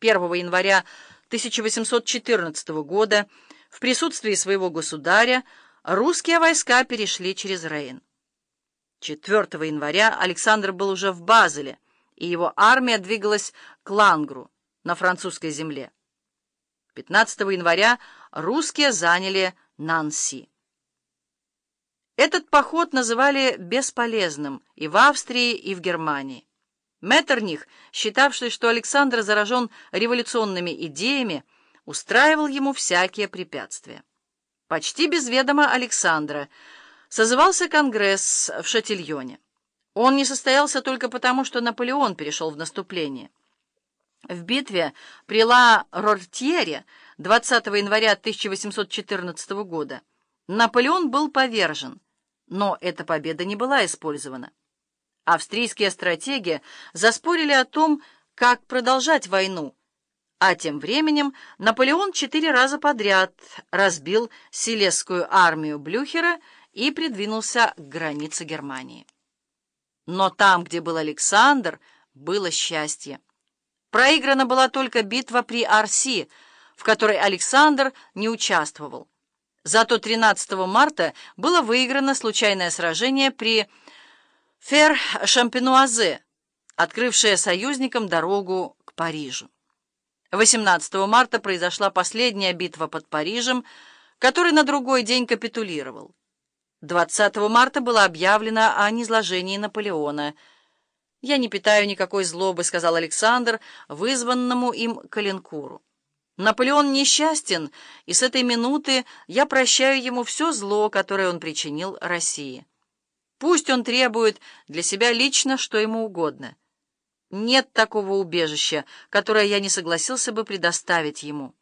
1 января 1814 года в присутствии своего государя русские войска перешли через Рейн. 4 января Александр был уже в Базеле, и его армия двигалась к Лангру на французской земле. 15 января русские заняли Нанси. Этот поход называли бесполезным и в Австрии, и в Германии. Меттерних, считавший, что Александр заражен революционными идеями, устраивал ему всякие препятствия. Почти без ведома Александра созывался конгресс в Шатильоне. Он не состоялся только потому, что Наполеон перешел в наступление. В битве при Ла-Рортьере 20 января 1814 года Наполеон был повержен, но эта победа не была использована. Австрийские стратеги заспорили о том, как продолжать войну, а тем временем Наполеон четыре раза подряд разбил Силесскую армию Блюхера и придвинулся к границе Германии. Но там, где был Александр, было счастье. Проиграна была только битва при Арси, в которой Александр не участвовал. Зато 13 марта было выиграно случайное сражение при Фер-Шампенуазе, открывшее союзникам дорогу к Парижу. 18 марта произошла последняя битва под Парижем, который на другой день капитулировал. 20 марта было объявлено о низложении Наполеона. «Я не питаю никакой злобы», — сказал Александр, вызванному им Калинкуру. «Наполеон несчастен, и с этой минуты я прощаю ему все зло, которое он причинил России». Пусть он требует для себя лично что ему угодно. Нет такого убежища, которое я не согласился бы предоставить ему.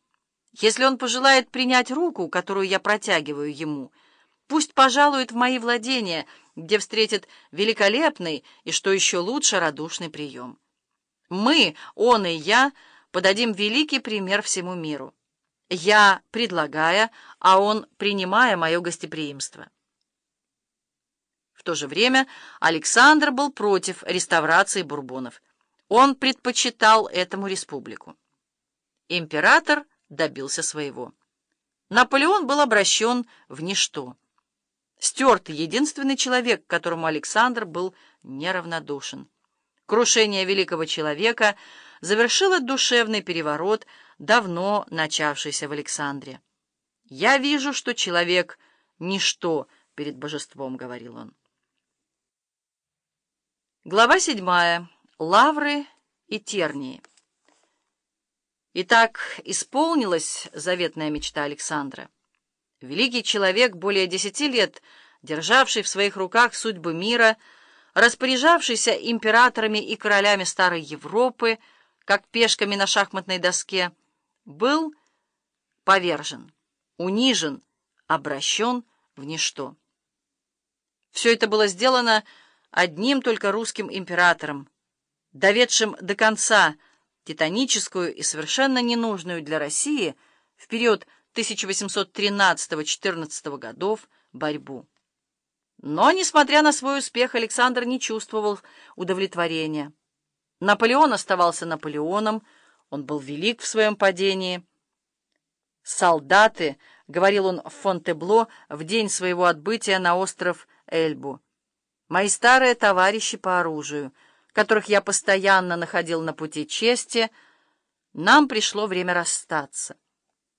Если он пожелает принять руку, которую я протягиваю ему, пусть пожалует в мои владения, где встретит великолепный и, что еще лучше, радушный прием. Мы, он и я, подадим великий пример всему миру. Я предлагая, а он принимая мое гостеприимство то же время Александр был против реставрации бурбонов. Он предпочитал этому республику. Император добился своего. Наполеон был обращен в ничто. Стюарт — единственный человек, к которому Александр был неравнодушен. Крушение великого человека завершило душевный переворот, давно начавшийся в Александре. «Я вижу, что человек — ничто перед божеством», — говорил он. Глава седьмая. Лавры и тернии. Итак, исполнилась заветная мечта Александра. Великий человек, более десяти лет державший в своих руках судьбы мира, распоряжавшийся императорами и королями Старой Европы, как пешками на шахматной доске, был повержен, унижен, обращен в ничто. Все это было сделано одним только русским императором, доведшим до конца титаническую и совершенно ненужную для России в период 1813-14 годов борьбу. Но, несмотря на свой успех, Александр не чувствовал удовлетворения. Наполеон оставался Наполеоном, он был велик в своем падении. «Солдаты», — говорил он в Фонтебло в день своего отбытия на остров Эльбу, Мои старые товарищи по оружию, которых я постоянно находил на пути чести, нам пришло время расстаться.